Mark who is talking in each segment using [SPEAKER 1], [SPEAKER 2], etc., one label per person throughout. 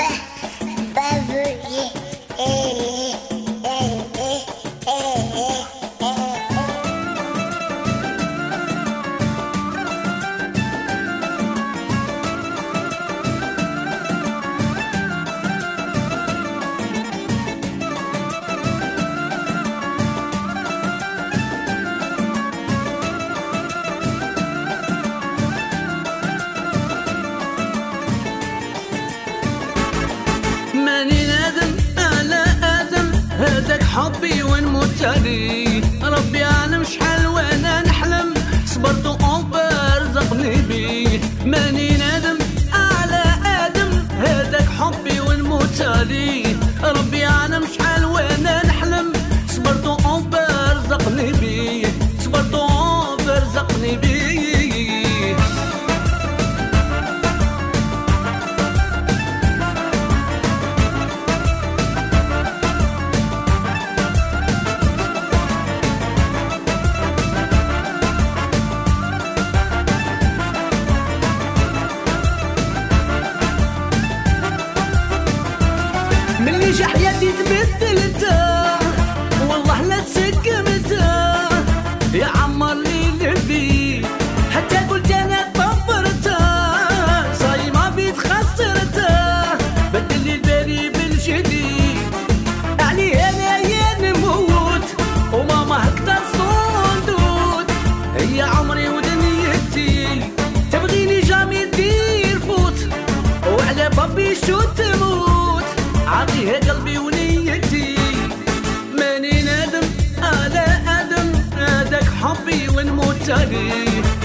[SPEAKER 1] Bleh. حبي وين متالي ربي أنا شحال وأنا نحلم. صبرت اوبر رزقني بيه. ماني نادم على آدم. هذاك حبي وين متالي ملي حياتي تبدلت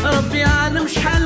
[SPEAKER 1] ربي عالم شحال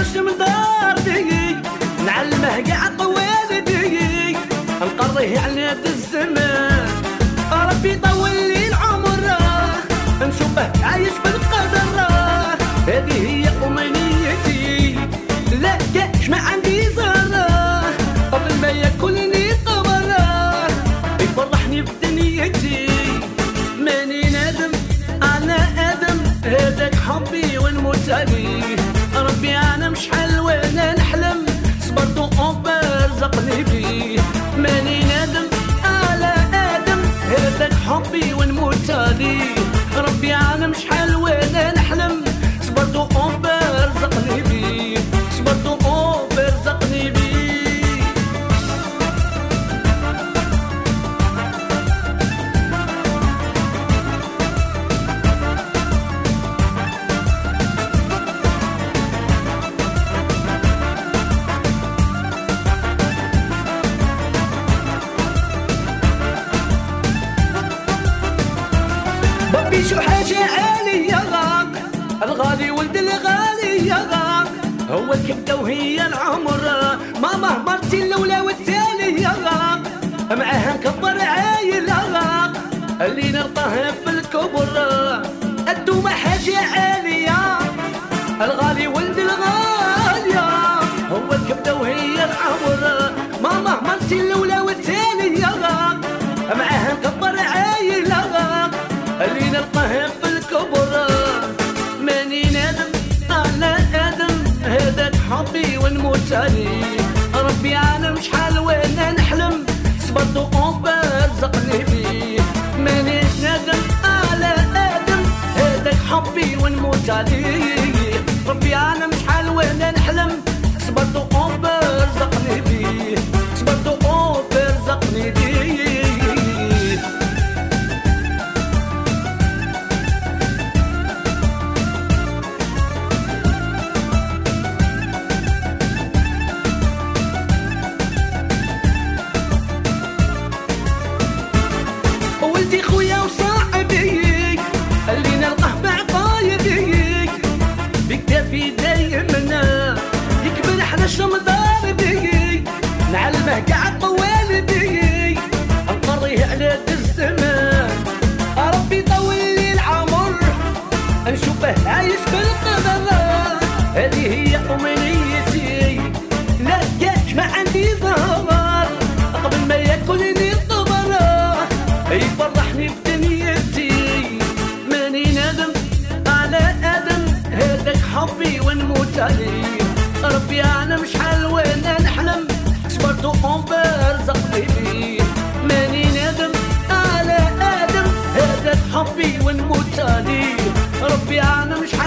[SPEAKER 1] حرش من دارتي نعلمه كاع قوالدي نقريه على الزمان ربي طول لي العمر. نشوفه عايش بالقدر. هذه هي أمنيتي لا كاش ما عندي زهرة قبل ما ياكلني قمر يفرحني بدنيتي. ماني نادم أنا آدم. هذاك حبي ونموت عليه ربي أنا شحال وأنا نحلم. صبرت اوبر رزقني بيه الغالي ولد الغالي يا غاق هو الكبدة وهي العمر. ماما مرتي الأولى والثانية يا غاق معاها نكبر عايل غاق اللي نلقاه في الكبر. الدومة حاجة عالية الغالي ولد الغالية هو الكبدة وهي العمر. عليه ربي عالم شحال وأنا نحلم. صبرت اوبر رزقني بيه. ماني نادم على آدم. هذاك حبي ونموت عليه. ظهر قبل ما ياكلني الطبر يفرحني في دنيتي ماني ندم على أدم. هذاك حبي ونموت عليه. ربي أعلم شحال وأنا نحلم. صبرت وقنبر زقني بيه. ماني ندم على أدم. هذاك حبي ونموت عليه. ربي أعلم شحال